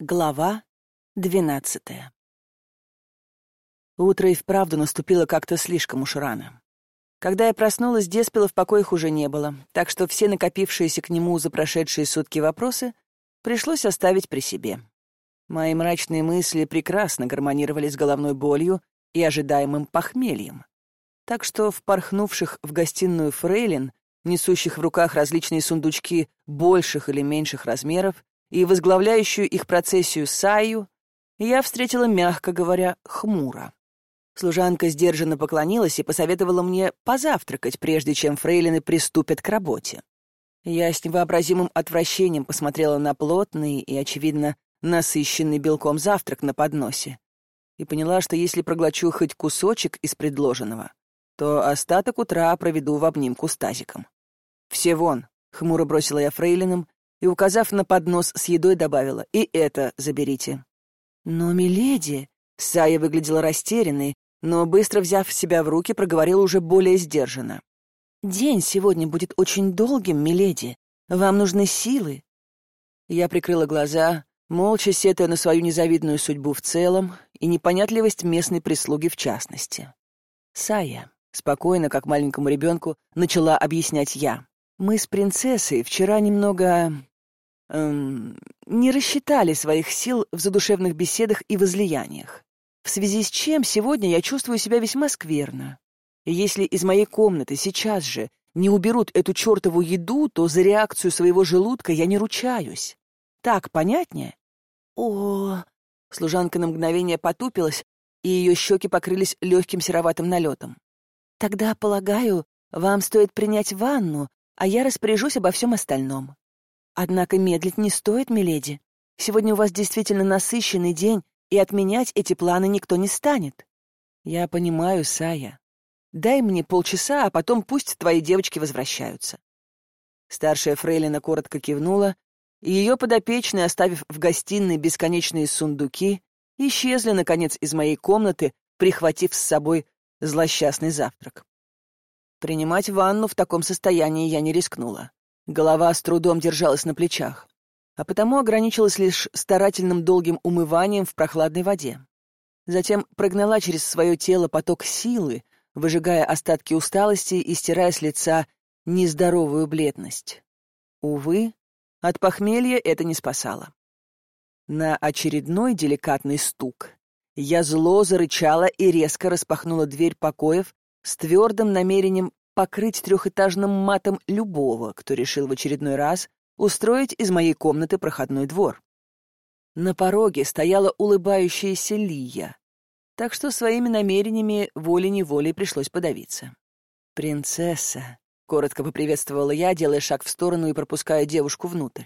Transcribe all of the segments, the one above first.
Глава двенадцатая Утро и вправду наступило как-то слишком уж рано. Когда я проснулась, Деспела в покоях уже не было, так что все накопившиеся к нему за прошедшие сутки вопросы пришлось оставить при себе. Мои мрачные мысли прекрасно гармонировали с головной болью и ожидаемым похмельем. Так что, впорхнувших в гостиную фрейлин, несущих в руках различные сундучки больших или меньших размеров, и возглавляющую их процессию Саю, я встретила, мягко говоря, хмуро. Служанка сдержанно поклонилась и посоветовала мне позавтракать, прежде чем фрейлины приступят к работе. Я с невообразимым отвращением посмотрела на плотный и, очевидно, насыщенный белком завтрак на подносе и поняла, что если проглочу хоть кусочек из предложенного, то остаток утра проведу в обнимку с тазиком. «Все вон», — хмуро бросила я фрейлином и, указав на поднос с едой, добавила «И это заберите». «Но, миледи...» Сая выглядела растерянной, но, быстро взяв себя в руки, проговорила уже более сдержанно. «День сегодня будет очень долгим, миледи. Вам нужны силы». Я прикрыла глаза, молча сетуя на свою незавидную судьбу в целом и непонятливость местной прислуги в частности. «Сая», спокойно, как маленькому ребенку, начала объяснять я. «Мы с принцессой вчера немного эм, не рассчитали своих сил в задушевных беседах и возлияниях, в связи с чем сегодня я чувствую себя весьма скверно. И если из моей комнаты сейчас же не уберут эту чертову еду, то за реакцию своего желудка я не ручаюсь. Так понятнее? О, служанка на мгновение потупилась, и ее щеки покрылись легким сероватым налетом. Тогда, полагаю, вам стоит принять ванну, а я распоряжусь обо всем остальном. Однако медлить не стоит, миледи. Сегодня у вас действительно насыщенный день, и отменять эти планы никто не станет. Я понимаю, Сая. Дай мне полчаса, а потом пусть твои девочки возвращаются. Старшая фрейлина коротко кивнула, и ее подопечные, оставив в гостиной бесконечные сундуки, исчезли, наконец, из моей комнаты, прихватив с собой злосчастный завтрак. Принимать ванну в таком состоянии я не рискнула. Голова с трудом держалась на плечах, а потому ограничилась лишь старательным долгим умыванием в прохладной воде. Затем прогнала через свое тело поток силы, выжигая остатки усталости и стирая с лица нездоровую бледность. Увы, от похмелья это не спасало. На очередной деликатный стук я зло зарычала и резко распахнула дверь покоев с твердым намерением покрыть трехэтажным матом любого, кто решил в очередной раз устроить из моей комнаты проходной двор. На пороге стояла улыбающаяся Лия, так что своими намерениями волей-неволей пришлось подавиться. «Принцесса», — коротко поприветствовала я, делая шаг в сторону и пропуская девушку внутрь.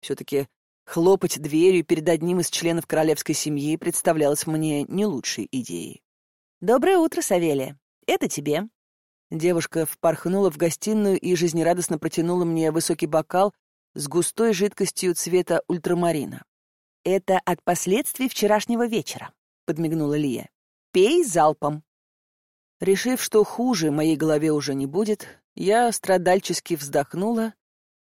Все-таки хлопать дверью перед одним из членов королевской семьи представлялось мне не лучшей идеей. «Доброе утро, Савелия. Это тебе», Девушка впорхнула в гостиную и жизнерадостно протянула мне высокий бокал с густой жидкостью цвета ультрамарина. «Это от последствий вчерашнего вечера», — подмигнула Лия. «Пей залпом». Решив, что хуже моей голове уже не будет, я страдальчески вздохнула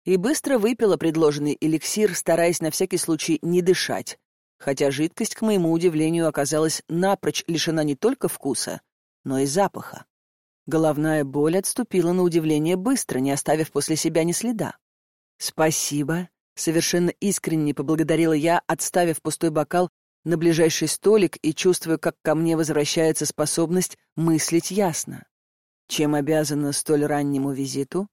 и быстро выпила предложенный эликсир, стараясь на всякий случай не дышать, хотя жидкость, к моему удивлению, оказалась напрочь лишена не только вкуса, но и запаха. Головная боль отступила на удивление быстро, не оставив после себя ни следа. «Спасибо», — совершенно искренне поблагодарила я, отставив пустой бокал на ближайший столик и чувствуя, как ко мне возвращается способность мыслить ясно. Чем обязана столь раннему визиту?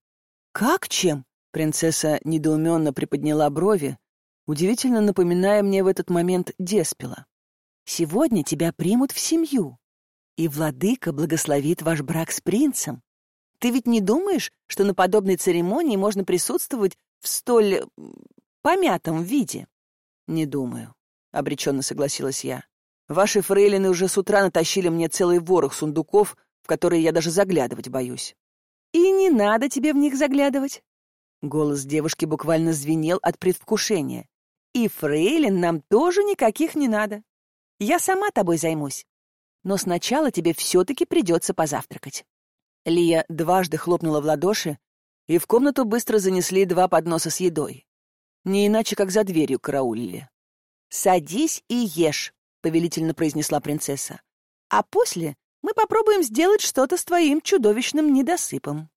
«Как чем?» — принцесса недоуменно приподняла брови, удивительно напоминая мне в этот момент Деспела. «Сегодня тебя примут в семью и владыка благословит ваш брак с принцем. Ты ведь не думаешь, что на подобной церемонии можно присутствовать в столь помятом виде? Не думаю, обреченно согласилась я. Ваши фрейлины уже с утра натащили мне целый ворох сундуков, в которые я даже заглядывать боюсь. И не надо тебе в них заглядывать. Голос девушки буквально звенел от предвкушения. И фрейлин нам тоже никаких не надо. Я сама тобой займусь но сначала тебе все-таки придется позавтракать». Лия дважды хлопнула в ладоши, и в комнату быстро занесли два подноса с едой. Не иначе, как за дверью караулили. «Садись и ешь», — повелительно произнесла принцесса. «А после мы попробуем сделать что-то с твоим чудовищным недосыпом».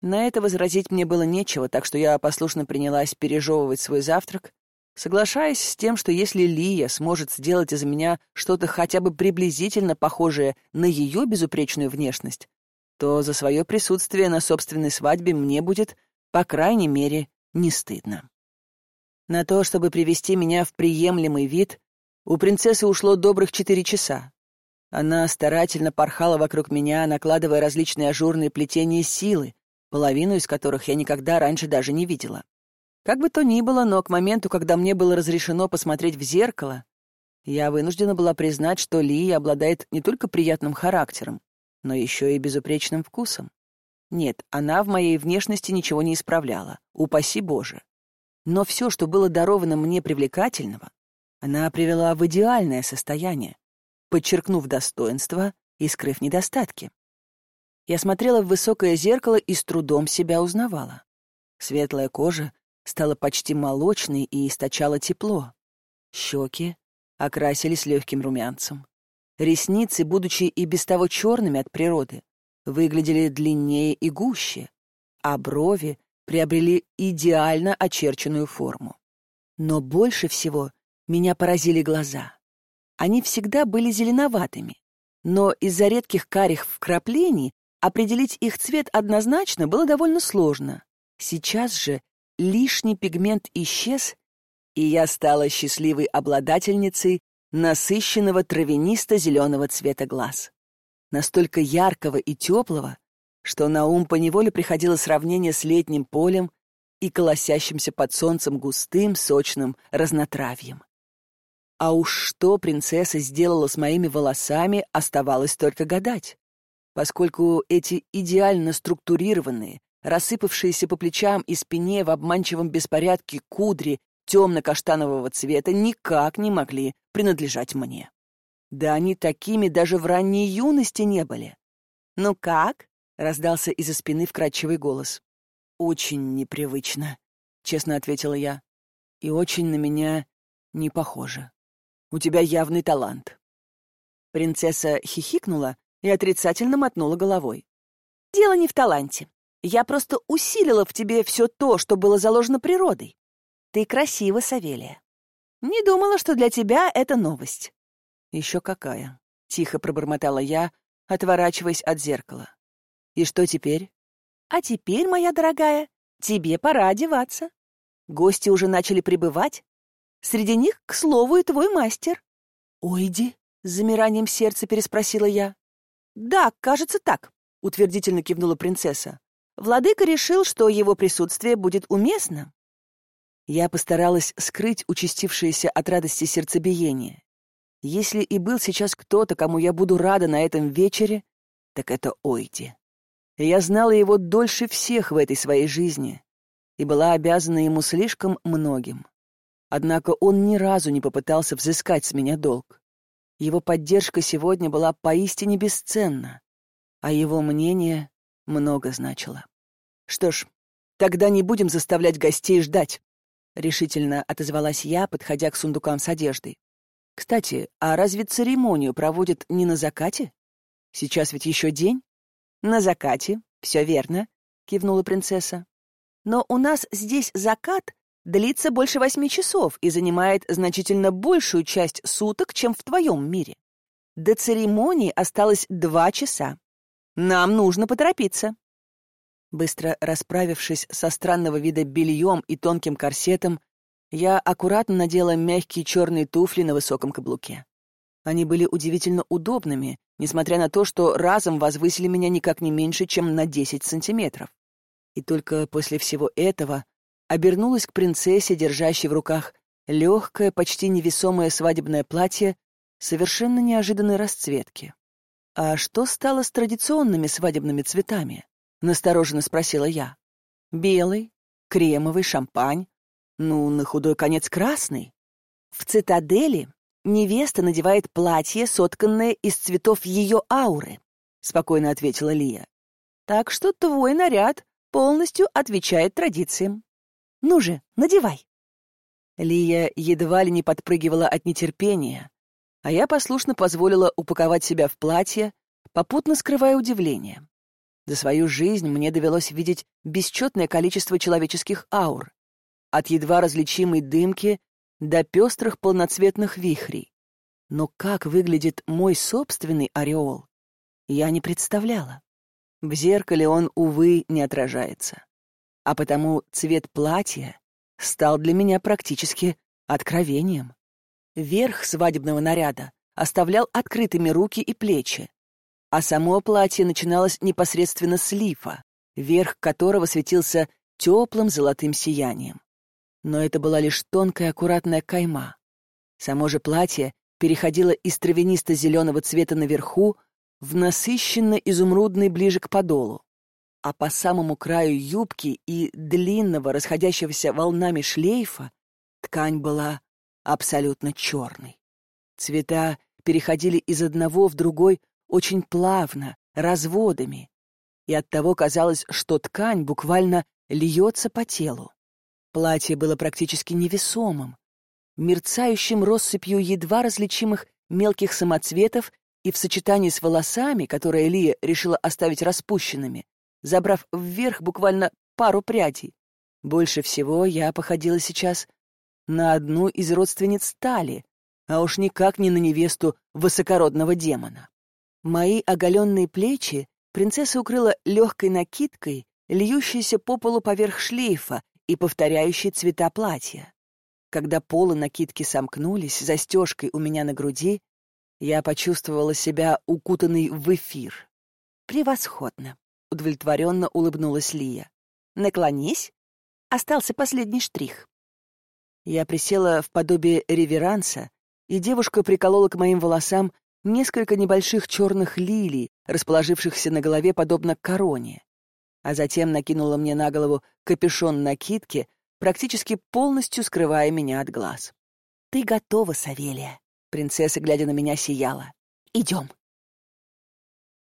На это возразить мне было нечего, так что я послушно принялась пережевывать свой завтрак, соглашаясь с тем, что если Лия сможет сделать из меня что-то хотя бы приблизительно похожее на ее безупречную внешность, то за свое присутствие на собственной свадьбе мне будет, по крайней мере, не стыдно. На то, чтобы привести меня в приемлемый вид, у принцессы ушло добрых четыре часа. Она старательно порхала вокруг меня, накладывая различные ажурные плетения силы, половину из которых я никогда раньше даже не видела. Как бы то ни было, но к моменту, когда мне было разрешено посмотреть в зеркало, я вынуждена была признать, что Лия обладает не только приятным характером, но еще и безупречным вкусом. Нет, она в моей внешности ничего не исправляла, упаси Боже. Но все, что было даровано мне привлекательного, она привела в идеальное состояние, подчеркнув достоинства и скрыв недостатки. Я смотрела в высокое зеркало и с трудом себя узнавала. Светлая кожа стала почти молочной и источала тепло. Щеки окрасились легким румянцем. Ресницы, будучи и без того черными от природы, выглядели длиннее и гуще, а брови приобрели идеально очерченную форму. Но больше всего меня поразили глаза. Они всегда были зеленоватыми, но из-за редких карих вкраплений определить их цвет однозначно было довольно сложно. Сейчас же лишний пигмент исчез, и я стала счастливой обладательницей насыщенного травянисто-зеленого цвета глаз. Настолько яркого и теплого, что на ум поневоле приходило сравнение с летним полем и колосящимся под солнцем густым, сочным разнотравьем. А уж что принцесса сделала с моими волосами, оставалось только гадать. Поскольку эти идеально структурированные, рассыпавшиеся по плечам и спине в обманчивом беспорядке кудри темно-каштанового цвета никак не могли принадлежать мне. Да они такими даже в ранней юности не были. «Ну как?» — раздался из-за спины вкрадчивый голос. «Очень непривычно», — честно ответила я. «И очень на меня не похоже. У тебя явный талант». Принцесса хихикнула и отрицательно мотнула головой. «Дело не в таланте. Я просто усилила в тебе все то, что было заложено природой. Ты красива, Савелия. Не думала, что для тебя это новость». «Еще какая?» — тихо пробормотала я, отворачиваясь от зеркала. «И что теперь?» «А теперь, моя дорогая, тебе пора одеваться. Гости уже начали прибывать. Среди них, к слову, и твой мастер». «Ойди?» — с замиранием сердца переспросила я. «Да, кажется так», — утвердительно кивнула принцесса. «Владыка решил, что его присутствие будет уместно». Я постаралась скрыть участившееся от радости сердцебиение. Если и был сейчас кто-то, кому я буду рада на этом вечере, так это Ойди. Я знала его дольше всех в этой своей жизни и была обязана ему слишком многим. Однако он ни разу не попытался взыскать с меня долг. Его поддержка сегодня была поистине бесценна, а его мнение много значило. Что ж, тогда не будем заставлять гостей ждать, решительно отозвалась я, подходя к сундукам с одеждой. Кстати, а разве церемонию проводят не на закате? Сейчас ведь еще день? На закате, все верно, кивнула принцесса. Но у нас здесь закат длится больше восьми часов и занимает значительно большую часть суток, чем в твоем мире. До церемонии осталось два часа. Нам нужно поторопиться. Быстро расправившись со странного вида бельем и тонким корсетом, я аккуратно надела мягкие черные туфли на высоком каблуке. Они были удивительно удобными, несмотря на то, что разом возвысили меня никак не меньше, чем на 10 сантиметров. И только после всего этого обернулась к принцессе, держащей в руках легкое, почти невесомое свадебное платье совершенно неожиданной расцветки. «А что стало с традиционными свадебными цветами?» — настороженно спросила я. «Белый, кремовый, шампань, ну, на худой конец красный. В цитадели невеста надевает платье, сотканное из цветов ее ауры, спокойно ответила Лия. Так что твой наряд полностью отвечает традициям. Ну же, надевай. Лия едва ли не подпрыгивала от нетерпения, а я послушно позволила упаковать себя в платье, попутно скрывая удивление. За свою жизнь мне довелось видеть бесчетное количество человеческих аур, от едва различимой дымки до пестрых полноцветных вихрей. Но как выглядит мой собственный ореол, я не представляла. В зеркале он, увы, не отражается. А потому цвет платья стал для меня практически откровением. Верх свадебного наряда оставлял открытыми руки и плечи, а само платье начиналось непосредственно с лифа, верх которого светился теплым золотым сиянием. Но это была лишь тонкая аккуратная кайма. Само же платье переходило из травянисто-зеленого цвета наверху в насыщенно изумрудный ближе к подолу а по самому краю юбки и длинного, расходящегося волнами шлейфа ткань была абсолютно черной. Цвета переходили из одного в другой очень плавно, разводами, и оттого казалось, что ткань буквально льется по телу. Платье было практически невесомым, мерцающим россыпью едва различимых мелких самоцветов и в сочетании с волосами, которые Лия решила оставить распущенными, забрав вверх буквально пару прядей. Больше всего я походила сейчас на одну из родственниц Тали, а уж никак не на невесту высокородного демона. Мои оголенные плечи принцесса укрыла легкой накидкой, льющейся по полу поверх шлейфа и повторяющей цвета платья. Когда полы накидки сомкнулись застежкой у меня на груди, я почувствовала себя укутанной в эфир. Превосходно удовлетворенно улыбнулась Лия. «Наклонись. Остался последний штрих». Я присела в подобие реверанса, и девушка приколола к моим волосам несколько небольших черных лилий, расположившихся на голове подобно короне, а затем накинула мне на голову капюшон накидки, практически полностью скрывая меня от глаз. «Ты готова, Савелия», — принцесса, глядя на меня, сияла. «Идем».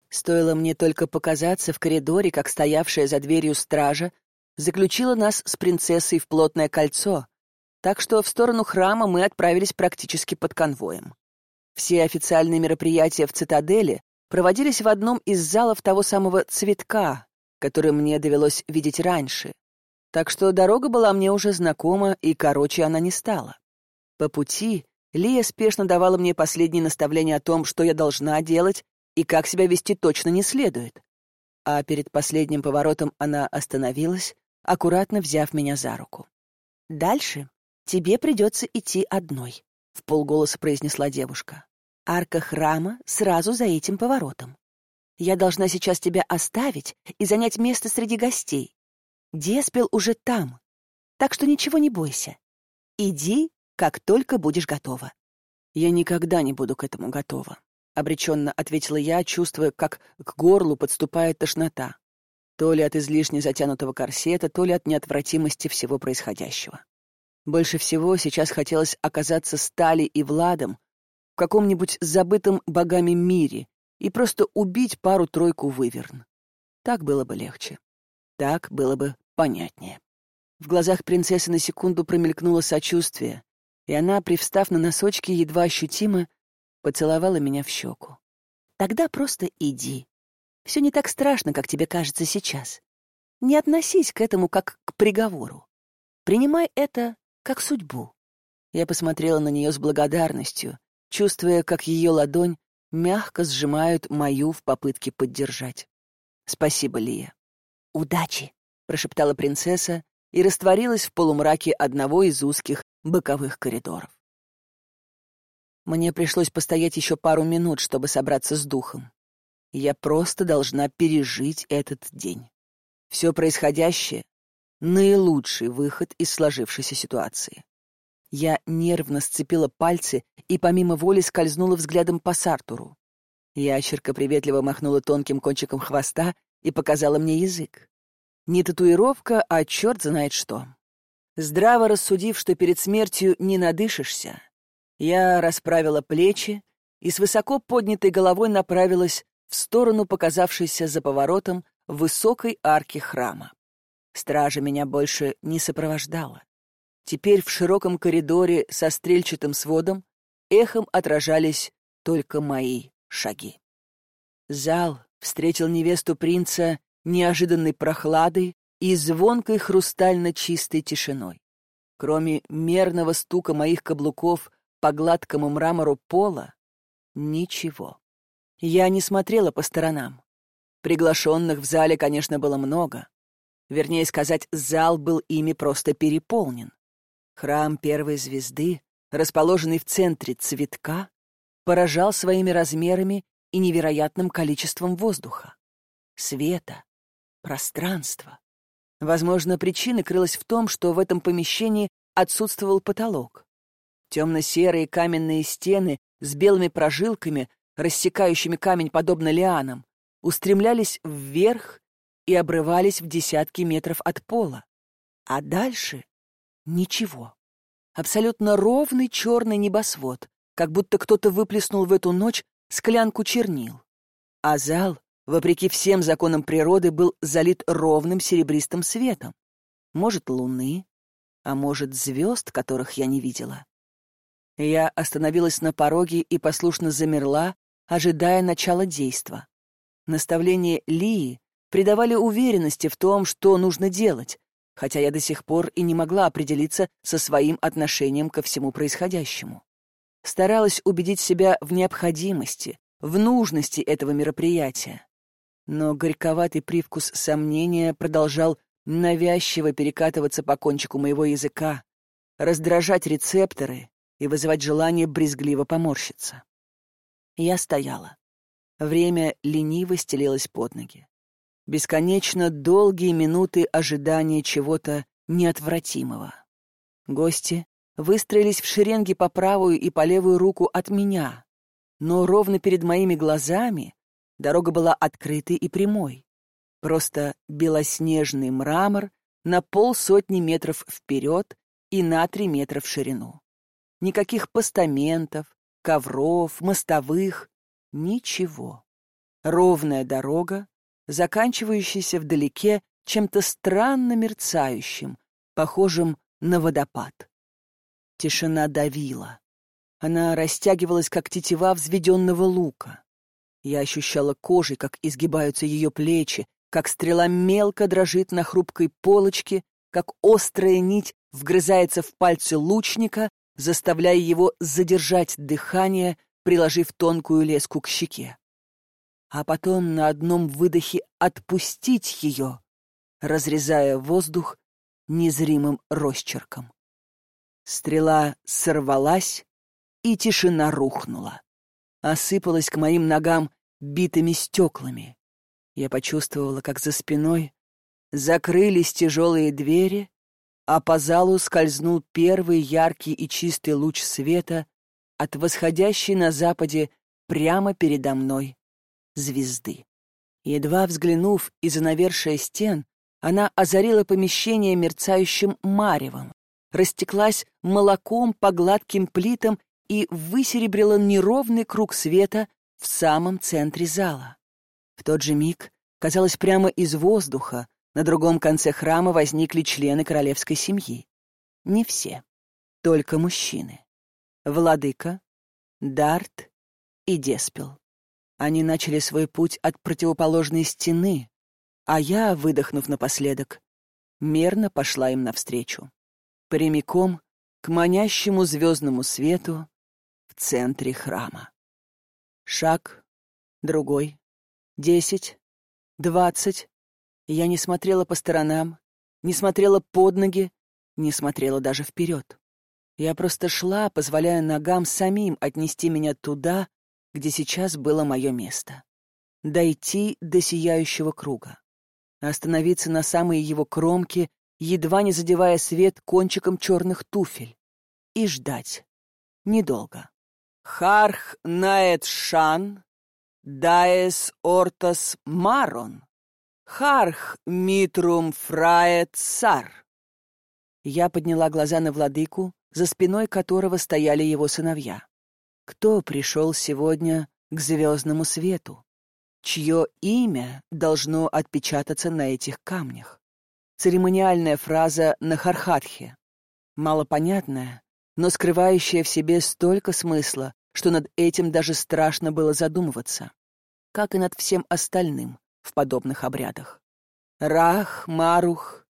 Стоило мне только показаться в коридоре, как стоявшая за дверью стража заключила нас с принцессой в плотное кольцо, так что в сторону храма мы отправились практически под конвоем. Все официальные мероприятия в цитадели проводились в одном из залов того самого цветка, который мне довелось видеть раньше, так что дорога была мне уже знакома, и короче она не стала. По пути Лия спешно давала мне последние наставления о том, что я должна делать и как себя вести точно не следует. А перед последним поворотом она остановилась, аккуратно взяв меня за руку. «Дальше тебе придется идти одной», — в полголоса произнесла девушка. «Арка храма сразу за этим поворотом. Я должна сейчас тебя оставить и занять место среди гостей. Деспел уже там, так что ничего не бойся. Иди, как только будешь готова». «Я никогда не буду к этому готова», обреченно ответила я, чувствуя, как к горлу подступает тошнота. То ли от излишне затянутого корсета, то ли от неотвратимости всего происходящего. Больше всего сейчас хотелось оказаться с Тали и Владом в каком-нибудь забытом богами мире и просто убить пару-тройку выверн. Так было бы легче. Так было бы понятнее. В глазах принцессы на секунду промелькнуло сочувствие, и она, привстав на носочки, едва ощутимо поцеловала меня в щеку. «Тогда просто иди. Все не так страшно, как тебе кажется сейчас. Не относись к этому как к приговору. Принимай это как судьбу». Я посмотрела на нее с благодарностью, чувствуя, как ее ладонь мягко сжимают мою в попытке поддержать. «Спасибо, Лия». «Удачи!» — прошептала принцесса и растворилась в полумраке одного из узких боковых коридоров. Мне пришлось постоять еще пару минут, чтобы собраться с духом. Я просто должна пережить этот день. Все происходящее — наилучший выход из сложившейся ситуации. Я нервно сцепила пальцы и помимо воли скользнула взглядом по Сартуру. Ящерка приветливо махнула тонким кончиком хвоста и показала мне язык. Не татуировка, а черт знает что. Здраво рассудив, что перед смертью не надышишься, я расправила плечи и с высоко поднятой головой направилась в сторону показавшейся за поворотом высокой арки храма. Стража меня больше не сопровождала. Теперь в широком коридоре со стрельчатым сводом эхом отражались только мои шаги. Зал встретил невесту принца неожиданной прохладой и звонкой хрустально чистой тишиной. Кроме мерного стука моих каблуков по гладкому мрамору пола, ничего. Я не смотрела по сторонам. Приглашенных в зале, конечно, было много. Вернее сказать, зал был ими просто переполнен. Храм первой звезды, расположенный в центре цветка, поражал своими размерами и невероятным количеством воздуха, света, пространства. Возможно, причина крылась в том, что в этом помещении отсутствовал потолок. Темно-серые каменные стены с белыми прожилками, рассекающими камень подобно лианам, устремлялись вверх и обрывались в десятки метров от пола. А дальше — ничего. Абсолютно ровный черный небосвод, как будто кто-то выплеснул в эту ночь склянку чернил. А зал, вопреки всем законам природы, был залит ровным серебристым светом. Может, луны, а может, звезд, которых я не видела. Я остановилась на пороге и послушно замерла, ожидая начала действа. Наставления Лии придавали уверенности в том, что нужно делать, хотя я до сих пор и не могла определиться со своим отношением ко всему происходящему старалась убедить себя в необходимости, в нужности этого мероприятия. Но горьковатый привкус сомнения продолжал навязчиво перекатываться по кончику моего языка, раздражать рецепторы и вызывать желание брезгливо поморщиться. Я стояла. Время лениво стелилось под ноги. Бесконечно долгие минуты ожидания чего-то неотвратимого. Гости выстроились в шеренги по правую и по левую руку от меня, но ровно перед моими глазами дорога была открытой и прямой. Просто белоснежный мрамор на полсотни метров вперед и на три метра в ширину. Никаких постаментов, ковров, мостовых, ничего. Ровная дорога, заканчивающаяся вдалеке чем-то странно мерцающим, похожим на водопад. Тишина давила. Она растягивалась, как тетива взведенного лука. Я ощущала кожей, как изгибаются ее плечи, как стрела мелко дрожит на хрупкой полочке, как острая нить вгрызается в пальцы лучника, заставляя его задержать дыхание, приложив тонкую леску к щеке. А потом на одном выдохе отпустить ее, разрезая воздух незримым росчерком. Стрела сорвалась, и тишина рухнула. Осыпалась к моим ногам битыми стеклами. Я почувствовала, как за спиной закрылись тяжелые двери, а по залу скользнул первый яркий и чистый луч света от восходящей на западе прямо передо мной звезды. Едва взглянув из-за навершия стен, она озарила помещение мерцающим маревом, растеклась молоком по гладким плитам и высеребрила неровный круг света в самом центре зала. В тот же миг, казалось, прямо из воздуха, на другом конце храма возникли члены королевской семьи. Не все, только мужчины. Владыка, Дарт и Деспел. Они начали свой путь от противоположной стены, а я, выдохнув напоследок, мерно пошла им навстречу прямиком к манящему звездному свету в центре храма. Шаг, другой, десять, двадцать. Я не смотрела по сторонам, не смотрела под ноги, не смотрела даже вперед. Я просто шла, позволяя ногам самим отнести меня туда, где сейчас было мое место. Дойти до сияющего круга. Остановиться на самой его кромке едва не задевая свет кончиком черных туфель, и ждать. Недолго. Харх наэт шан, даэс ортас марон, харх митрум фраэт сар. Я подняла глаза на владыку, за спиной которого стояли его сыновья. Кто пришел сегодня к звездному свету? Чье имя должно отпечататься на этих камнях? церемониальная фраза на Хархатхе. малопонятное, но скрывающее в себе столько смысла, что над этим даже страшно было задумываться, как и над всем остальным в подобных обрядах. Рах, Марух,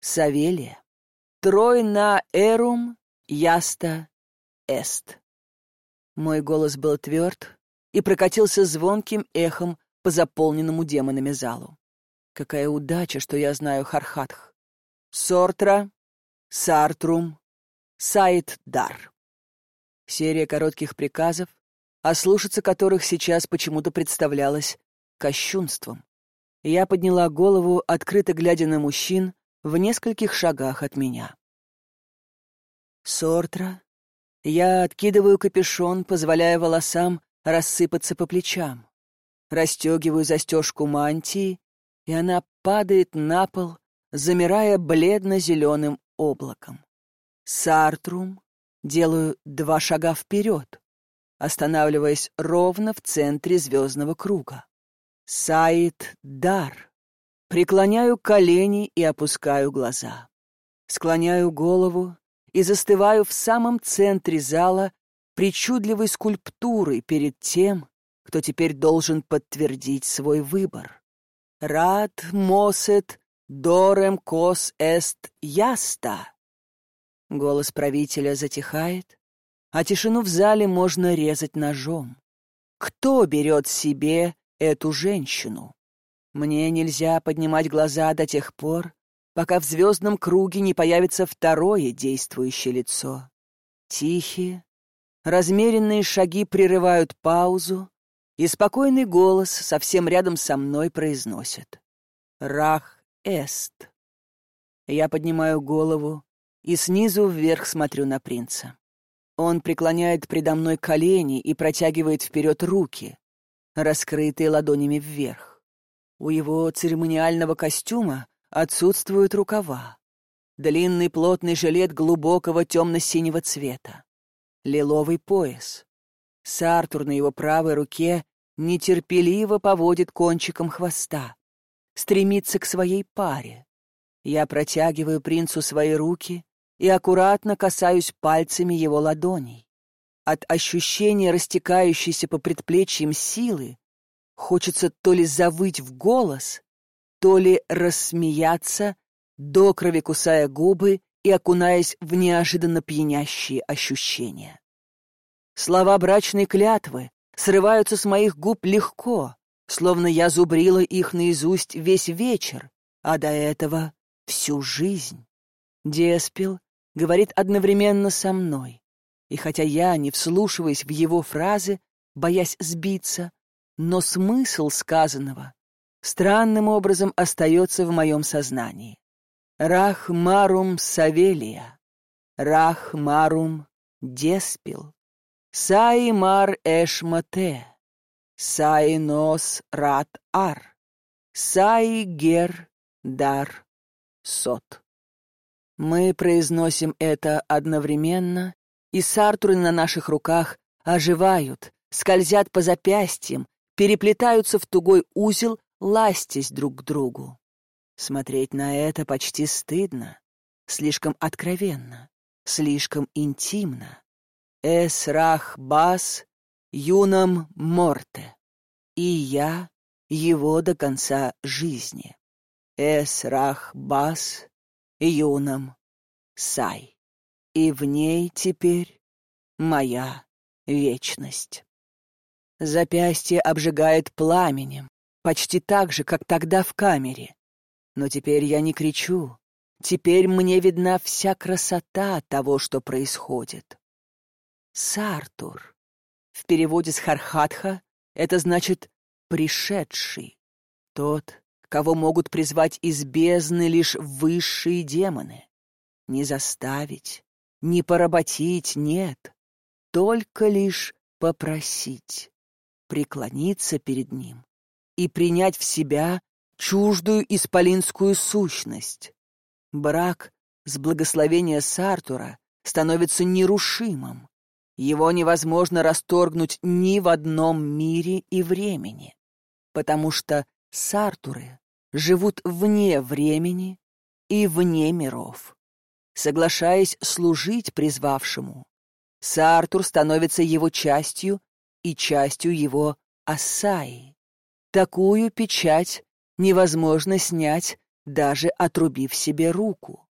Савелия, Тройна Эрум, Яста, Эст. Мой голос был тверд и прокатился звонким эхом по заполненному демонами залу. Какая удача, что я знаю Хархатх. Сортра, Сартрум, Сайт-Дар. Серия коротких приказов, ослушаться которых сейчас почему-то представлялось кощунством. Я подняла голову, открыто глядя на мужчин в нескольких шагах от меня. Сортра. Я откидываю капюшон, позволяя волосам рассыпаться по плечам. Расстегиваю застежку мантии, и она падает на пол, замирая бледно-зеленым облаком. Сартрум делаю два шага вперед, останавливаясь ровно в центре звездного круга. Саид Дар. Преклоняю колени и опускаю глаза. Склоняю голову и застываю в самом центре зала причудливой скульптурой перед тем, кто теперь должен подтвердить свой выбор. Рад Мосет Дорем Кос Эст Яста. Голос правителя затихает, а тишину в зале можно резать ножом. Кто берет себе эту женщину? Мне нельзя поднимать глаза до тех пор, пока в звездном круге не появится второе действующее лицо. Тихие, размеренные шаги прерывают паузу, и спокойный голос совсем рядом со мной произносит. «Рах эст». Я поднимаю голову и снизу вверх смотрю на принца. Он преклоняет предо мной колени и протягивает вперед руки, раскрытые ладонями вверх. У его церемониального костюма отсутствуют рукава. Длинный плотный жилет глубокого темно-синего цвета. Лиловый пояс. Сартур на его правой руке нетерпеливо поводит кончиком хвоста. Стремится к своей паре. Я протягиваю принцу свои руки, и аккуратно касаюсь пальцами его ладоней. От ощущения растекающейся по предплечьям силы хочется то ли завыть в голос, то ли рассмеяться, до крови кусая губы и окунаясь в неожиданно пьянящие ощущения. Слова брачной клятвы срываются с моих губ легко, словно я зубрила их наизусть весь вечер, а до этого всю жизнь. Деспил говорит одновременно со мной. И хотя я, не вслушиваясь в его фразы, боясь сбиться, но смысл сказанного странным образом остается в моем сознании. Рахмарум Савелия, Рахмарум Деспил, Саймар Эшмате, Сайнос Рат Ар, Сайгер Дар Сот. Мы произносим это одновременно, и сартуры на наших руках оживают, скользят по запястьям, переплетаются в тугой узел, ластясь друг к другу. Смотреть на это почти стыдно, слишком откровенно, слишком интимно. Эс рах бас юном морте. И я его до конца жизни. Эс рах бас юном Сай. И в ней теперь моя вечность. Запястье обжигает пламенем, почти так же, как тогда в камере. Но теперь я не кричу. Теперь мне видна вся красота того, что происходит. Сартур. В переводе с Хархатха это значит «пришедший». Тот, кого могут призвать из бездны лишь высшие демоны. Не заставить, не поработить, нет, только лишь попросить, преклониться перед ним и принять в себя чуждую исполинскую сущность. Брак с благословения Сартура становится нерушимым. Его невозможно расторгнуть ни в одном мире и времени, потому что Сартуры живут вне времени и вне миров. соглашаясь служить призвавшему. Сартур становится его частью и частью его Ассаи. Такую печать невозможно снять, даже отрубив себе руку.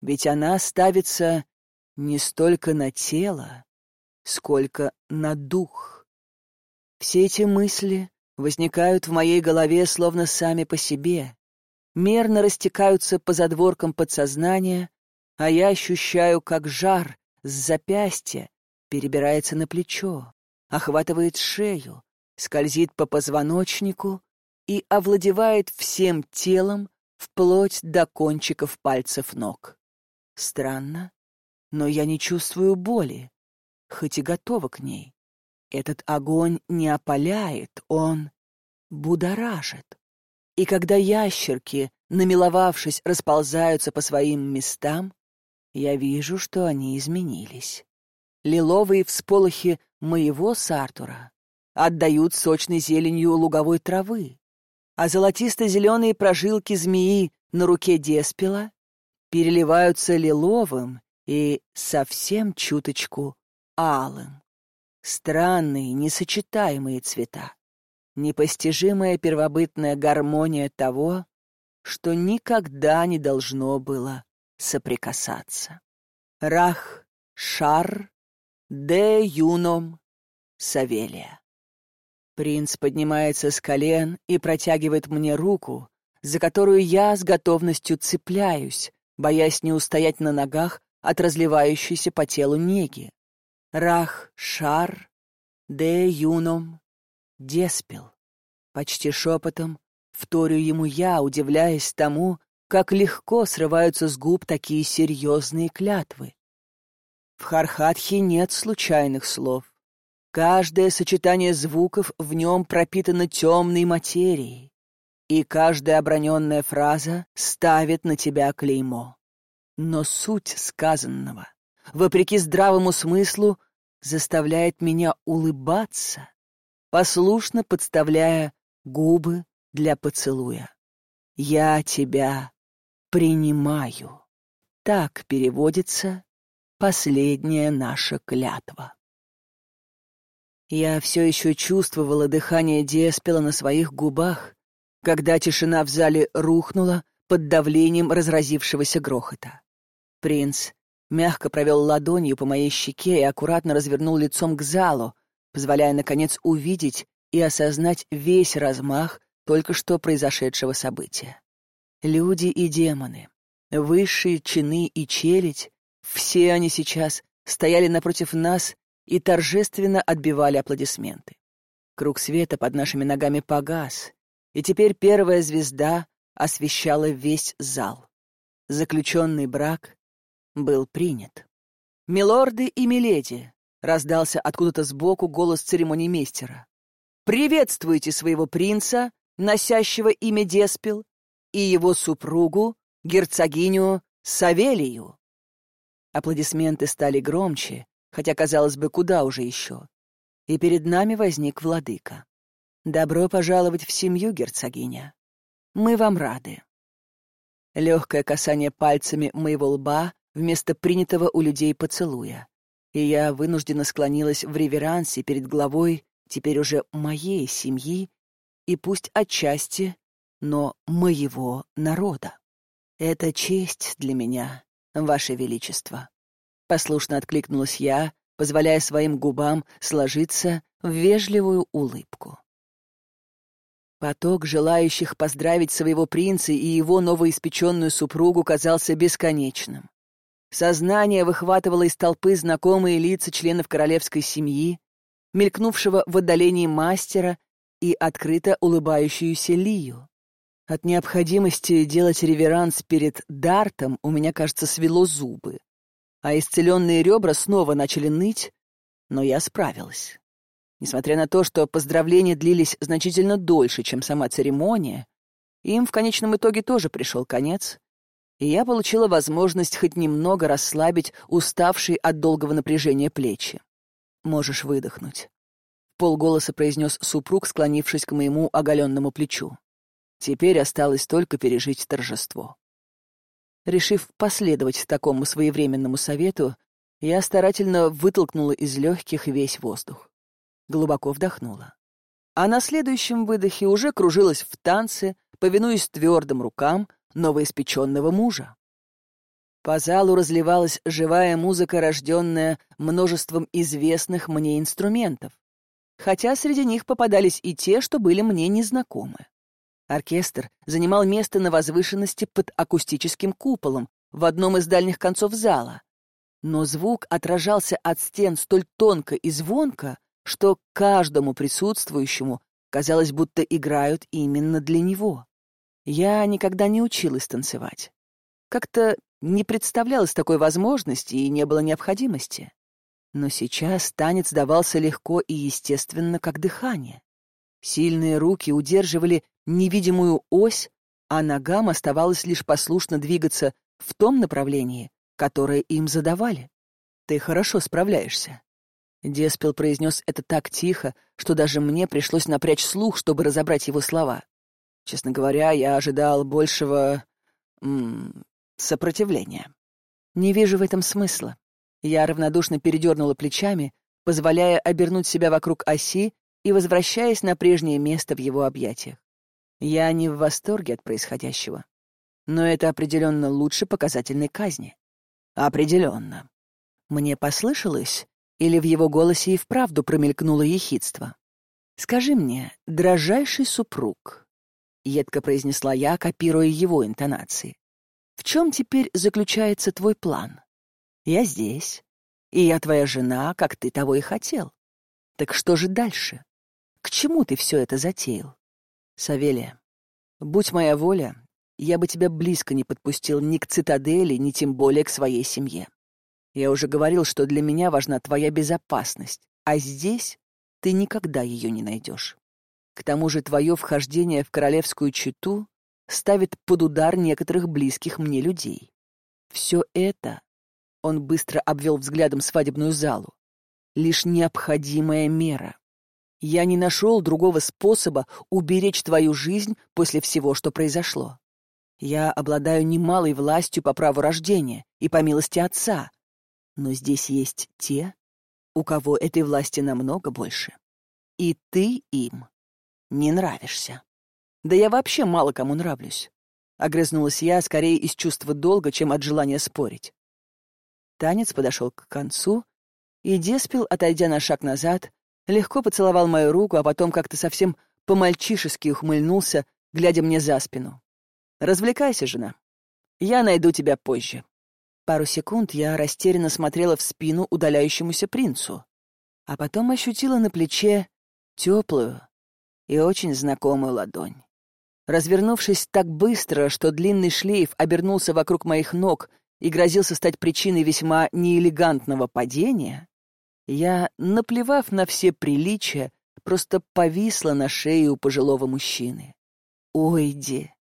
Ведь она ставится не столько на тело, сколько на дух. Все эти мысли возникают в моей голове словно сами по себе, мерно растекаются по задворкам подсознания, а я ощущаю, как жар с запястья перебирается на плечо, охватывает шею, скользит по позвоночнику и овладевает всем телом вплоть до кончиков пальцев ног. Странно, но я не чувствую боли, хоть и готова к ней. Этот огонь не опаляет, он будоражит. И когда ящерки, намиловавшись, расползаются по своим местам, я вижу, что они изменились. Лиловые всполохи моего Сартура отдают сочной зеленью луговой травы, а золотисто-зеленые прожилки змеи на руке Деспела переливаются лиловым и совсем чуточку алым. Странные, несочетаемые цвета. Непостижимая первобытная гармония того, что никогда не должно было соприкасаться. Рах, шар, де юном, Савелия. Принц поднимается с колен и протягивает мне руку, за которую я с готовностью цепляюсь, боясь не устоять на ногах от разливающейся по телу неги. Рах, шар, де юном, деспел. Почти шепотом вторю ему я, удивляясь тому, как легко срываются с губ такие серьезные клятвы. В Хархатхе нет случайных слов. Каждое сочетание звуков в нем пропитано темной материей, и каждая оброненная фраза ставит на тебя клеймо. Но суть сказанного, вопреки здравому смыслу, заставляет меня улыбаться, послушно подставляя губы для поцелуя. «Я тебя принимаю». Так переводится последняя наша клятва. Я все еще чувствовала дыхание Диэспела на своих губах, когда тишина в зале рухнула под давлением разразившегося грохота. Принц мягко провел ладонью по моей щеке и аккуратно развернул лицом к залу, позволяя, наконец, увидеть и осознать весь размах только что произошедшего события. Люди и демоны, высшие чины и челядь, все они сейчас стояли напротив нас и торжественно отбивали аплодисменты. Круг света под нашими ногами погас, и теперь первая звезда освещала весь зал. Заключенный брак был принят. «Милорды и миледи!» — раздался откуда-то сбоку голос церемонимейстера. «Приветствуйте своего принца, носящего имя Деспил, и его супругу, герцогиню Савелию». Аплодисменты стали громче, хотя, казалось бы, куда уже еще. И перед нами возник владыка. «Добро пожаловать в семью, герцогиня. Мы вам рады». Легкое касание пальцами моего лба вместо принятого у людей поцелуя. И я вынужденно склонилась в реверансе перед главой теперь уже моей семьи и пусть отчасти, но моего народа. Это честь для меня, Ваше Величество. Послушно откликнулась я, позволяя своим губам сложиться в вежливую улыбку. Поток желающих поздравить своего принца и его новоиспеченную супругу казался бесконечным. Сознание выхватывало из толпы знакомые лица членов королевской семьи, мелькнувшего в отдалении мастера и открыто улыбающуюся Лию. От необходимости делать реверанс перед Дартом у меня, кажется, свело зубы, а исцеленные ребра снова начали ныть, но я справилась. Несмотря на то, что поздравления длились значительно дольше, чем сама церемония, им в конечном итоге тоже пришел конец, и я получила возможность хоть немного расслабить уставшие от долгого напряжения плечи. «Можешь выдохнуть», — полголоса произнес супруг, склонившись к моему оголенному плечу. Теперь осталось только пережить торжество. Решив последовать такому своевременному совету, я старательно вытолкнула из легких весь воздух. Глубоко вдохнула. А на следующем выдохе уже кружилась в танце, повинуясь твердым рукам новоиспеченного мужа. По залу разливалась живая музыка, рожденная множеством известных мне инструментов, хотя среди них попадались и те, что были мне незнакомы. Оркестр занимал место на возвышенности под акустическим куполом в одном из дальних концов зала, но звук отражался от стен столь тонко и звонко, что каждому присутствующему казалось, будто играют именно для него. Я никогда не училась танцевать. Как-то не представлялось такой возможности и не было необходимости. Но сейчас танец давался легко и естественно, как дыхание. Сильные руки удерживали невидимую ось, а ногам оставалось лишь послушно двигаться в том направлении, которое им задавали. Ты хорошо справляешься. Деспел произнес это так тихо, что даже мне пришлось напрячь слух, чтобы разобрать его слова. Честно говоря, я ожидал большего... -м, сопротивления. Не вижу в этом смысла. Я равнодушно передернула плечами, позволяя обернуть себя вокруг оси и возвращаясь на прежнее место в его объятиях. Я не в восторге от происходящего, но это определенно лучше показательной казни. Определенно. Мне послышалось, или в его голосе и вправду промелькнуло ехидство. «Скажи мне, дрожайший супруг», — едко произнесла я, копируя его интонации, «в чем теперь заключается твой план? Я здесь, и я твоя жена, как ты того и хотел. Так что же дальше? К чему ты все это затеял? Савелия, будь моя воля, я бы тебя близко не подпустил ни к цитадели, ни тем более к своей семье. Я уже говорил, что для меня важна твоя безопасность, а здесь ты никогда ее не найдешь. К тому же твое вхождение в королевскую читу ставит под удар некоторых близких мне людей. Все это он быстро обвел взглядом свадебную залу. Лишь необходимая мера. Я не нашел другого способа уберечь твою жизнь после всего, что произошло. Я обладаю немалой властью по праву рождения и по милости отца. Но здесь есть те, у кого этой власти намного больше. И ты им не нравишься. Да я вообще мало кому нравлюсь. Огрызнулась я скорее из чувства долга, чем от желания спорить. Танец подошел к концу, и Деспил, отойдя на шаг назад, легко поцеловал мою руку, а потом как-то совсем по-мальчишески ухмыльнулся, глядя мне за спину. «Развлекайся, жена. Я найду тебя позже». Пару секунд я растерянно смотрела в спину удаляющемуся принцу, а потом ощутила на плече теплую и очень знакомую ладонь. Развернувшись так быстро, что длинный шлейф обернулся вокруг моих ног и грозился стать причиной весьма неэлегантного падения, я, наплевав на все приличия, просто повисла на шее у пожилого мужчины. «Ойди,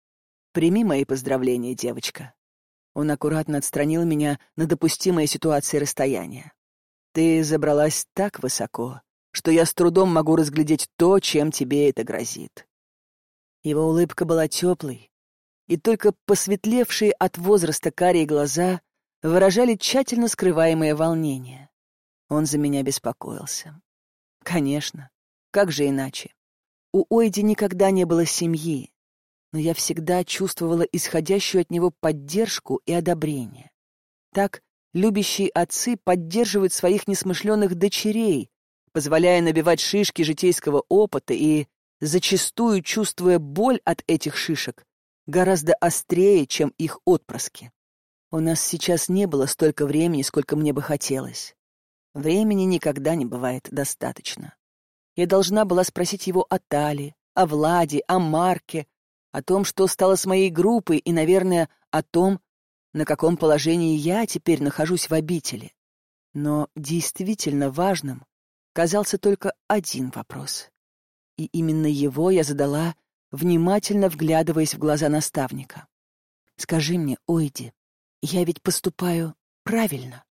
прими мои поздравления, девочка». Он аккуратно отстранил меня на допустимые ситуации расстояния. «Ты забралась так высоко, что я с трудом могу разглядеть то, чем тебе это грозит». Его улыбка была теплой, и только посветлевшие от возраста карие глаза выражали тщательно скрываемое волнение. Он за меня беспокоился. Конечно, как же иначе? У Ойди никогда не было семьи, но я всегда чувствовала исходящую от него поддержку и одобрение. Так любящие отцы поддерживают своих несмышленных дочерей, позволяя набивать шишки житейского опыта и, зачастую чувствуя боль от этих шишек, гораздо острее, чем их отпрыски. У нас сейчас не было столько времени, сколько мне бы хотелось. Времени никогда не бывает достаточно. Я должна была спросить его о Тали, о Владе, о Марке, о том, что стало с моей группой, и, наверное, о том, на каком положении я теперь нахожусь в обители. Но действительно важным казался только один вопрос. И именно его я задала внимательно вглядываясь в глаза наставника. «Скажи мне, Ойди, я ведь поступаю правильно?»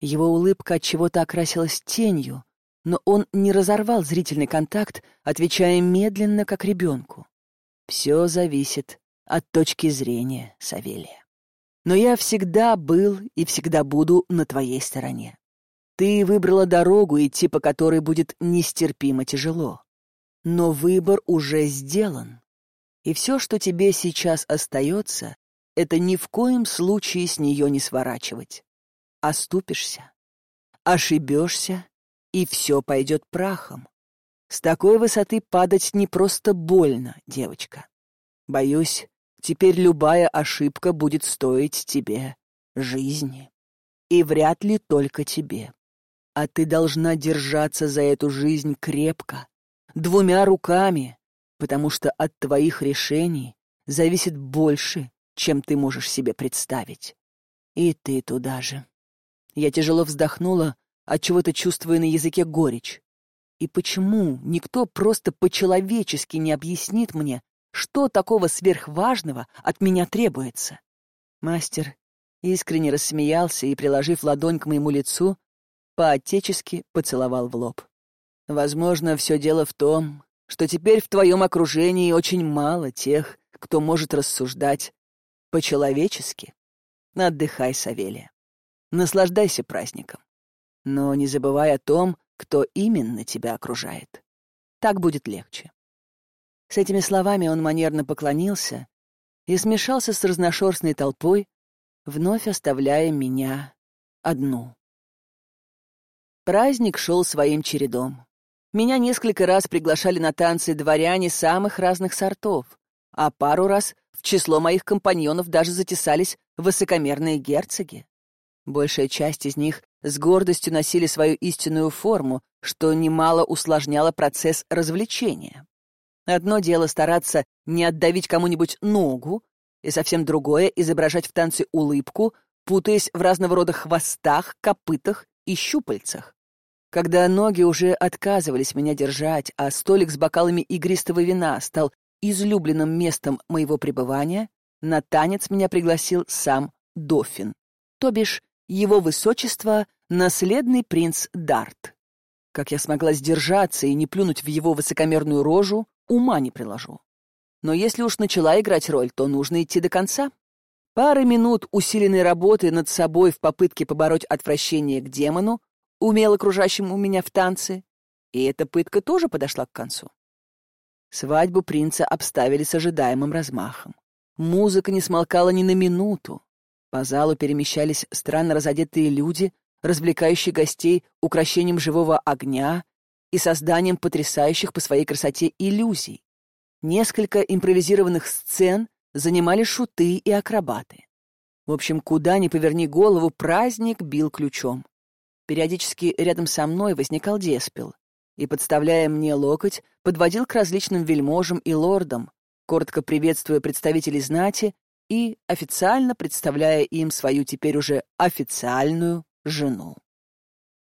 Его улыбка от чего-то окрасилась тенью, но он не разорвал зрительный контакт, отвечая медленно, как ребенку. «Все зависит от точки зрения Савелия». Но я всегда был и всегда буду на твоей стороне. Ты выбрала дорогу, идти по которой будет нестерпимо тяжело. Но выбор уже сделан. И все, что тебе сейчас остается, это ни в коем случае с нее не сворачивать. Оступишься, ошибешься, и все пойдет прахом. С такой высоты падать не просто больно, девочка. Боюсь, теперь любая ошибка будет стоить тебе жизни. И вряд ли только тебе. А ты должна держаться за эту жизнь крепко, двумя руками, потому что от твоих решений зависит больше, чем ты можешь себе представить. И ты туда же. Я тяжело вздохнула, отчего-то чувствуя на языке горечь. И почему никто просто по-человечески не объяснит мне, что такого сверхважного от меня требуется? Мастер искренне рассмеялся и, приложив ладонь к моему лицу, по-отечески поцеловал в лоб. Возможно, все дело в том, что теперь в твоем окружении очень мало тех, кто может рассуждать по-человечески. Отдыхай, Савелия. Наслаждайся праздником. Но не забывай о том, кто именно тебя окружает. Так будет легче. С этими словами он манерно поклонился и смешался с разношерстной толпой, вновь оставляя меня одну. Праздник шел своим чередом. Меня несколько раз приглашали на танцы дворяне самых разных сортов, а пару раз в число моих компаньонов даже затесались высокомерные герцоги. Большая часть из них с гордостью носили свою истинную форму, что немало усложняло процесс развлечения. Одно дело стараться не отдавить кому-нибудь ногу, и совсем другое — изображать в танце улыбку, путаясь в разного рода хвостах, копытах и щупальцах. Когда ноги уже отказывались меня держать, а столик с бокалами игристого вина стал излюбленным местом моего пребывания, на танец меня пригласил сам Дофин, то бишь его высочество — наследный принц Дарт. Как я смогла сдержаться и не плюнуть в его высокомерную рожу, ума не приложу. Но если уж начала играть роль, то нужно идти до конца. Пара минут усиленной работы над собой в попытке побороть отвращение к демону, умело кружащему меня в танце, и эта пытка тоже подошла к концу. Свадьбу принца обставили с ожидаемым размахом. Музыка не смолкала ни на минуту. По залу перемещались странно разодетые люди, развлекающие гостей украшением живого огня и созданием потрясающих по своей красоте иллюзий. Несколько импровизированных сцен занимали шуты и акробаты. В общем, куда ни поверни голову, праздник бил ключом. Периодически рядом со мной возникал Деспел и, подставляя мне локоть, подводил к различным вельможам и лордам, коротко приветствуя представителей знати и официально представляя им свою теперь уже официальную жену.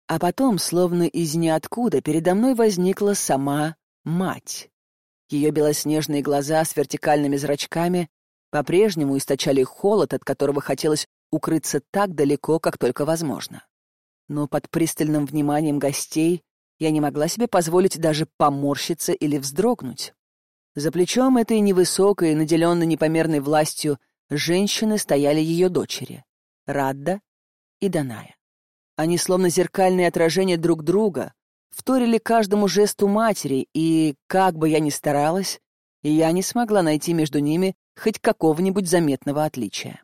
А потом, словно из ниоткуда, передо мной возникла сама мать. Ее белоснежные глаза с вертикальными зрачками по-прежнему источали холод, от которого хотелось укрыться так далеко, как только возможно. Но под пристальным вниманием гостей я не могла себе позволить даже поморщиться или вздрогнуть. За плечом этой невысокой, наделенной непомерной властью женщины стояли ее дочери — Радда и Даная. Они, словно зеркальные отражения друг друга, вторили каждому жесту матери, и, как бы я ни старалась, я не смогла найти между ними хоть какого-нибудь заметного отличия.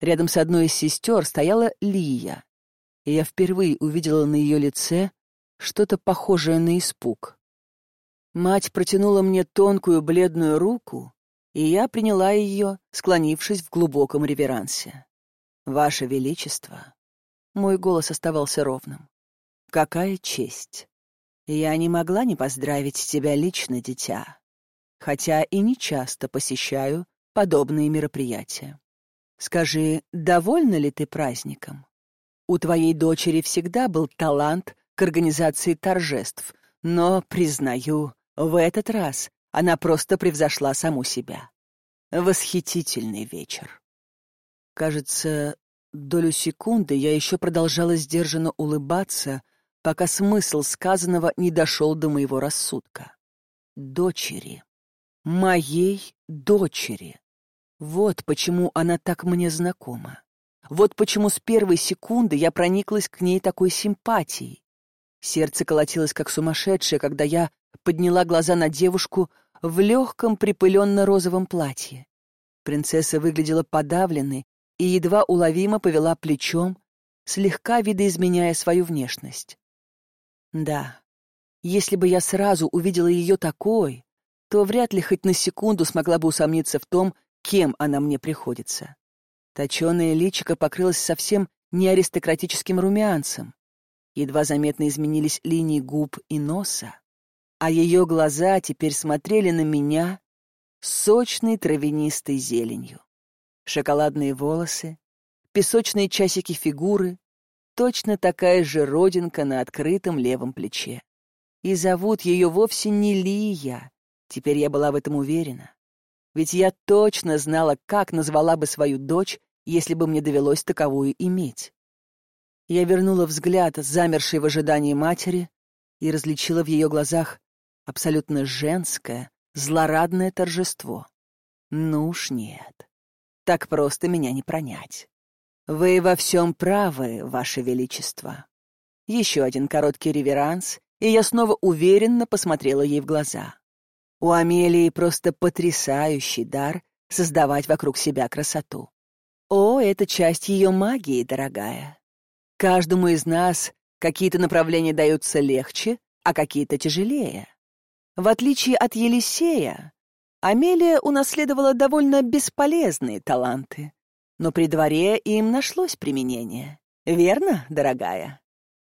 Рядом с одной из сестер стояла Лия, и я впервые увидела на ее лице что-то похожее на испуг. Мать протянула мне тонкую бледную руку, и я приняла ее, склонившись в глубоком реверансе. «Ваше Величество!» Мой голос оставался ровным. «Какая честь! Я не могла не поздравить тебя лично, дитя, хотя и не часто посещаю подобные мероприятия. Скажи, довольна ли ты праздником? У твоей дочери всегда был талант к организации торжеств, но, признаю, в этот раз она просто превзошла саму себя. Восхитительный вечер. Кажется, долю секунды я еще продолжала сдержанно улыбаться, пока смысл сказанного не дошел до моего рассудка. Дочери. Моей дочери. Вот почему она так мне знакома. Вот почему с первой секунды я прониклась к ней такой симпатией. Сердце колотилось как сумасшедшее, когда я подняла глаза на девушку в легком припыленно-розовом платье. Принцесса выглядела подавленной и едва уловимо повела плечом, слегка видоизменяя свою внешность. Да, если бы я сразу увидела ее такой, то вряд ли хоть на секунду смогла бы усомниться в том, кем она мне приходится. Точеное личико покрылось совсем не аристократическим румянцем. Едва заметно изменились линии губ и носа, а ее глаза теперь смотрели на меня сочной травянистой зеленью. Шоколадные волосы, песочные часики фигуры, точно такая же родинка на открытом левом плече. И зовут ее вовсе не Лия, теперь я была в этом уверена. Ведь я точно знала, как назвала бы свою дочь, если бы мне довелось таковую иметь. Я вернула взгляд, замерший в ожидании матери, и различила в ее глазах абсолютно женское, злорадное торжество. Ну уж нет, так просто меня не пронять. «Вы во всем правы, Ваше Величество». Еще один короткий реверанс, и я снова уверенно посмотрела ей в глаза. У Амелии просто потрясающий дар создавать вокруг себя красоту. О, это часть ее магии, дорогая. Каждому из нас какие-то направления даются легче, а какие-то тяжелее. В отличие от Елисея, Амелия унаследовала довольно бесполезные таланты, но при дворе им нашлось применение. Верно, дорогая?»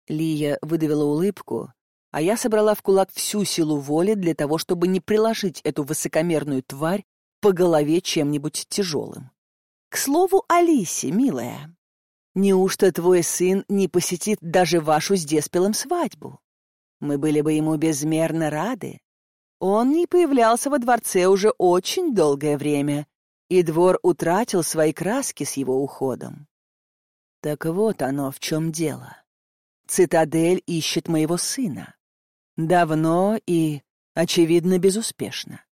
Лия выдавила улыбку, а я собрала в кулак всю силу воли для того, чтобы не приложить эту высокомерную тварь по голове чем-нибудь тяжелым. «К слову, Алисе, милая, неужто твой сын не посетит даже вашу с Деспелом свадьбу? Мы были бы ему безмерно рады. Он не появлялся во дворце уже очень долгое время, и двор утратил свои краски с его уходом. Так вот оно в чем дело. Цитадель ищет моего сына. Давно и, очевидно, безуспешно.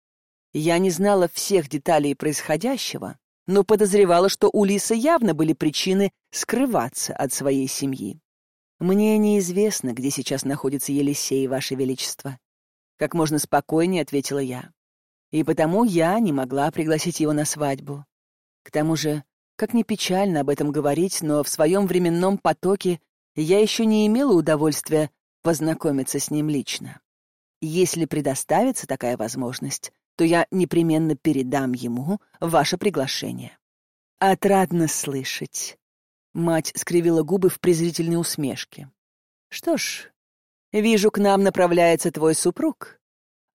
Я не знала всех деталей происходящего, но подозревала, что у Лисы явно были причины скрываться от своей семьи. Мне неизвестно, где сейчас находится Елисей, Ваше Величество. Как можно спокойнее ответила я и потому я не могла пригласить его на свадьбу. К тому же, как ни печально об этом говорить, но в своем временном потоке я еще не имела удовольствия познакомиться с ним лично. Если предоставится такая возможность, то я непременно передам ему ваше приглашение. Отрадно слышать. Мать скривила губы в презрительной усмешке. Что ж, вижу, к нам направляется твой супруг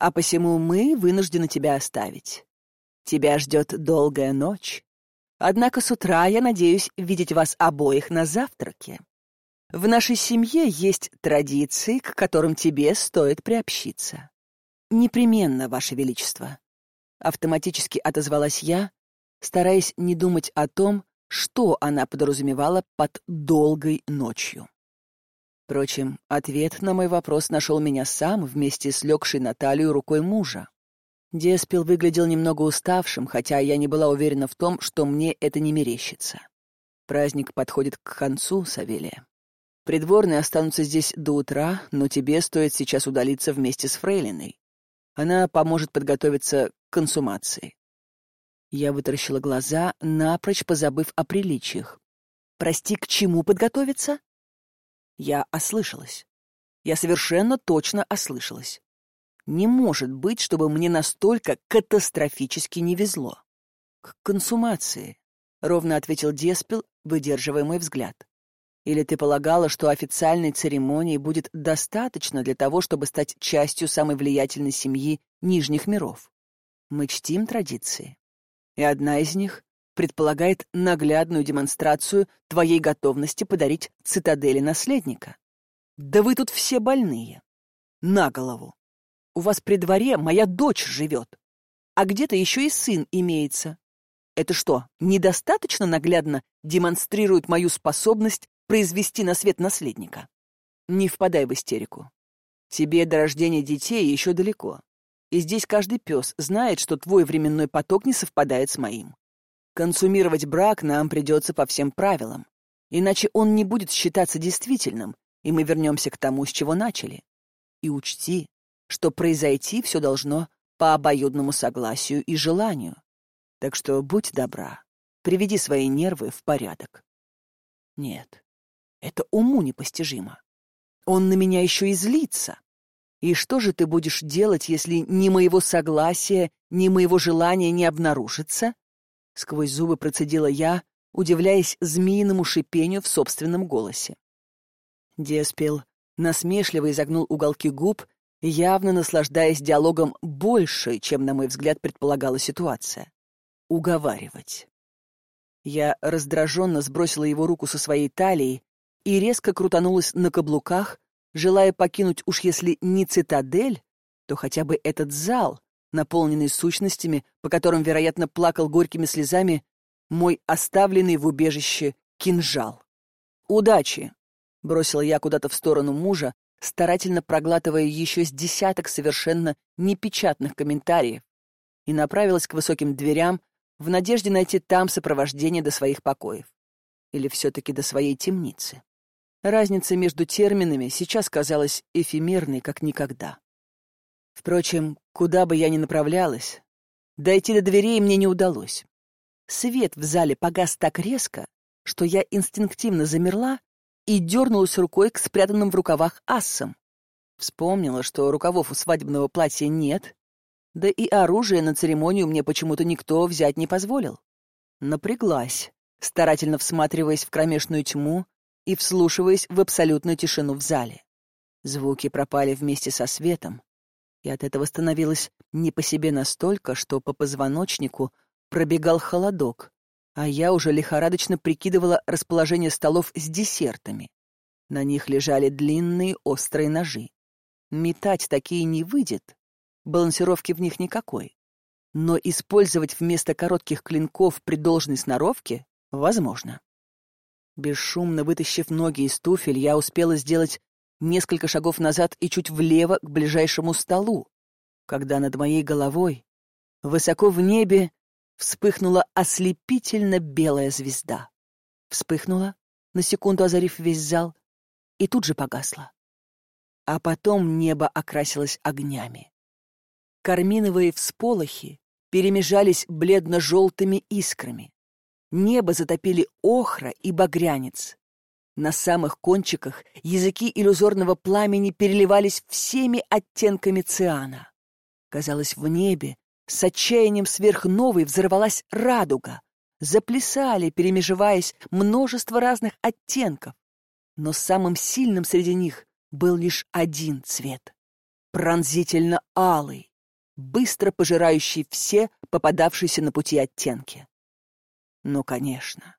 а посему мы вынуждены тебя оставить. Тебя ждет долгая ночь. Однако с утра я надеюсь видеть вас обоих на завтраке. В нашей семье есть традиции, к которым тебе стоит приобщиться. Непременно, Ваше Величество. Автоматически отозвалась я, стараясь не думать о том, что она подразумевала под долгой ночью. Впрочем, ответ на мой вопрос нашел меня сам вместе с легшей на талию рукой мужа. Деспил выглядел немного уставшим, хотя я не была уверена в том, что мне это не мерещится. Праздник подходит к концу, Савелия. Придворные останутся здесь до утра, но тебе стоит сейчас удалиться вместе с Фрейлиной. Она поможет подготовиться к консумации. Я вытаращила глаза, напрочь позабыв о приличиях. «Прости, к чему подготовиться?» Я ослышалась. Я совершенно точно ослышалась. Не может быть, чтобы мне настолько катастрофически не везло. К консумации, — ровно ответил Деспил, выдерживая мой взгляд. Или ты полагала, что официальной церемонии будет достаточно для того, чтобы стать частью самой влиятельной семьи Нижних миров? Мы чтим традиции. И одна из них предполагает наглядную демонстрацию твоей готовности подарить цитадели наследника. Да вы тут все больные. На голову. У вас при дворе моя дочь живет, а где-то еще и сын имеется. Это что, недостаточно наглядно демонстрирует мою способность произвести на свет наследника? Не впадай в истерику. Тебе до рождения детей еще далеко. И здесь каждый пес знает, что твой временной поток не совпадает с моим. Консумировать брак нам придется по всем правилам, иначе он не будет считаться действительным, и мы вернемся к тому, с чего начали. И учти, что произойти все должно по обоюдному согласию и желанию. Так что будь добра, приведи свои нервы в порядок. Нет, это уму непостижимо. Он на меня еще и злится. И что же ты будешь делать, если ни моего согласия, ни моего желания не обнаружится? Сквозь зубы процедила я, удивляясь змеиному шипению в собственном голосе. Деспел насмешливо изогнул уголки губ, явно наслаждаясь диалогом больше, чем, на мой взгляд, предполагала ситуация. Уговаривать. Я раздраженно сбросила его руку со своей талии и резко крутанулась на каблуках, желая покинуть уж если не цитадель, то хотя бы этот зал, наполненный сущностями, по которым, вероятно, плакал горькими слезами мой оставленный в убежище кинжал. «Удачи!» — бросила я куда-то в сторону мужа, старательно проглатывая еще с десяток совершенно непечатных комментариев, и направилась к высоким дверям в надежде найти там сопровождение до своих покоев. Или все-таки до своей темницы. Разница между терминами сейчас казалась эфемерной, как никогда. Впрочем, куда бы я ни направлялась, дойти до дверей мне не удалось. Свет в зале погас так резко, что я инстинктивно замерла и дернулась рукой к спрятанным в рукавах ассам. Вспомнила, что рукавов у свадебного платья нет, да и оружие на церемонию мне почему-то никто взять не позволил. Напряглась, старательно всматриваясь в кромешную тьму и вслушиваясь в абсолютную тишину в зале. Звуки пропали вместе со светом, и от этого становилось не по себе настолько, что по позвоночнику пробегал холодок, а я уже лихорадочно прикидывала расположение столов с десертами. На них лежали длинные острые ножи. Метать такие не выйдет, балансировки в них никакой. Но использовать вместо коротких клинков при должной сноровке возможно. Бесшумно вытащив ноги из туфель, я успела сделать несколько шагов назад и чуть влево к ближайшему столу, когда над моей головой, высоко в небе, вспыхнула ослепительно белая звезда. Вспыхнула, на секунду озарив весь зал, и тут же погасла. А потом небо окрасилось огнями. Карминовые всполохи перемежались бледно-желтыми искрами. Небо затопили охра и багрянец. На самых кончиках языки иллюзорного пламени переливались всеми оттенками циана. Казалось, в небе с отчаянием сверхновой взорвалась радуга. Заплясали, перемежеваясь, множество разных оттенков. Но самым сильным среди них был лишь один цвет — пронзительно алый, быстро пожирающий все попадавшиеся на пути оттенки. Ну, конечно,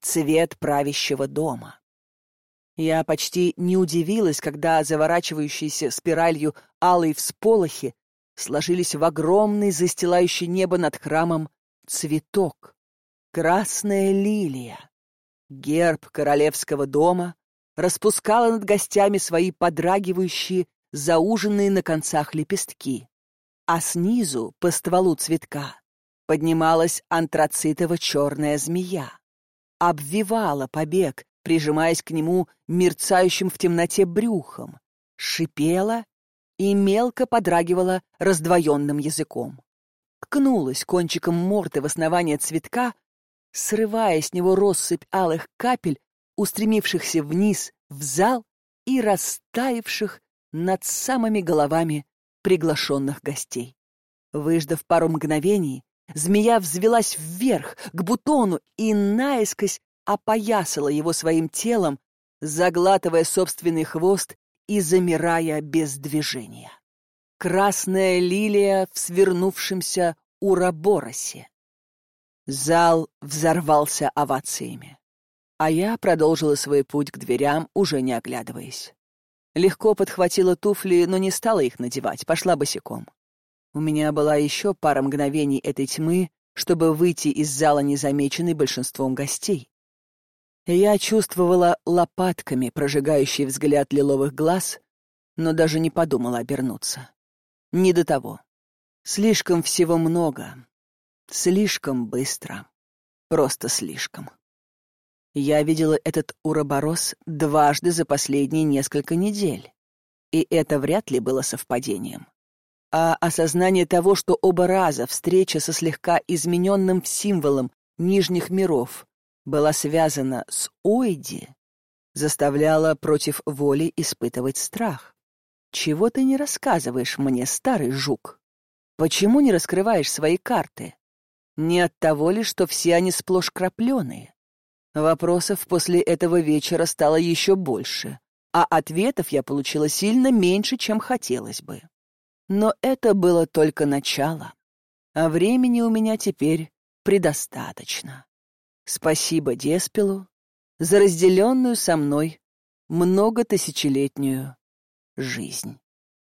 цвет правящего дома. Я почти не удивилась, когда заворачивающиеся спиралью алые всполохи сложились в огромный, застилающий небо над храмом, цветок. Красная лилия. Герб королевского дома распускала над гостями свои подрагивающие, зауженные на концах лепестки. А снизу, по стволу цветка, поднималась антрацитово-черная змея. Обвивала побег, прижимаясь к нему мерцающим в темноте брюхом, шипела и мелко подрагивала раздвоенным языком. Ткнулась кончиком морды в основание цветка, срывая с него россыпь алых капель, устремившихся вниз в зал и растаявших над самыми головами приглашенных гостей. Выждав пару мгновений, Змея взвелась вверх, к бутону, и наискось опоясала его своим телом, заглатывая собственный хвост и замирая без движения. Красная лилия в свернувшемся ураборосе. Зал взорвался овациями. А я продолжила свой путь к дверям, уже не оглядываясь. Легко подхватила туфли, но не стала их надевать, пошла босиком. У меня была еще пара мгновений этой тьмы, чтобы выйти из зала незамеченной большинством гостей. Я чувствовала лопатками прожигающий взгляд лиловых глаз, но даже не подумала обернуться. Не до того. Слишком всего много. Слишком быстро. просто слишком. Я видела этот уроборос дважды за последние несколько недель, и это вряд ли было совпадением. А осознание того, что оба раза встреча со слегка измененным символом нижних миров была связана с Ойди, заставляла против воли испытывать страх. «Чего ты не рассказываешь мне, старый жук? Почему не раскрываешь свои карты? Не от того ли, что все они сплошь крапленые?» Вопросов после этого вечера стало еще больше, а ответов я получила сильно меньше, чем хотелось бы. Но это было только начало, а времени у меня теперь предостаточно. Спасибо Деспелу за разделенную со мной многотысячелетнюю жизнь.